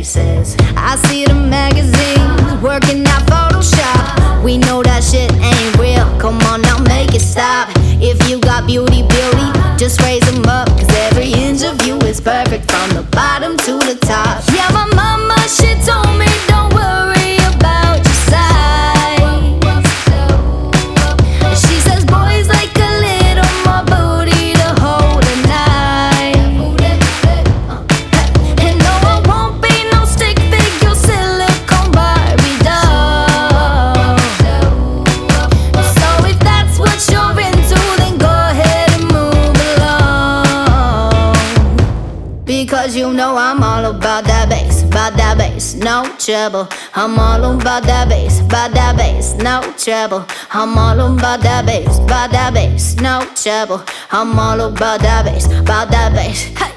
places. I see the magazines working out Photoshop. We know that shit ain't real. Come on now, make it stop. If you got beauty, beauty, just raise them up. Cause every inch of you is perfect from the Because you know I'm all about that bass, about that bass, no treble. I'm all about that bass, about that bass, no treble. I'm all about that bass, about that bass, no treble. I'm all about that bass, about that bass. Hey,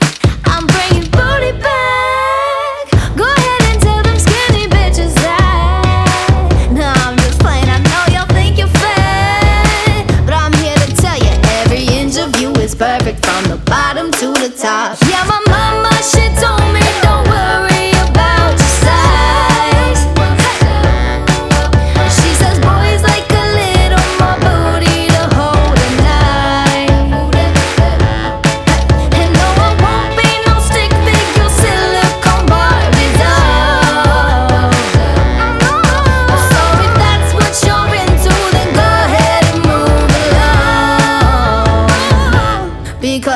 I'm bringing booty back. Go ahead and tell them skinny bitches that. I'm just. I know y'all think you're fat, but I'm here to tell you every inch of you is perfect from the bottom to the top.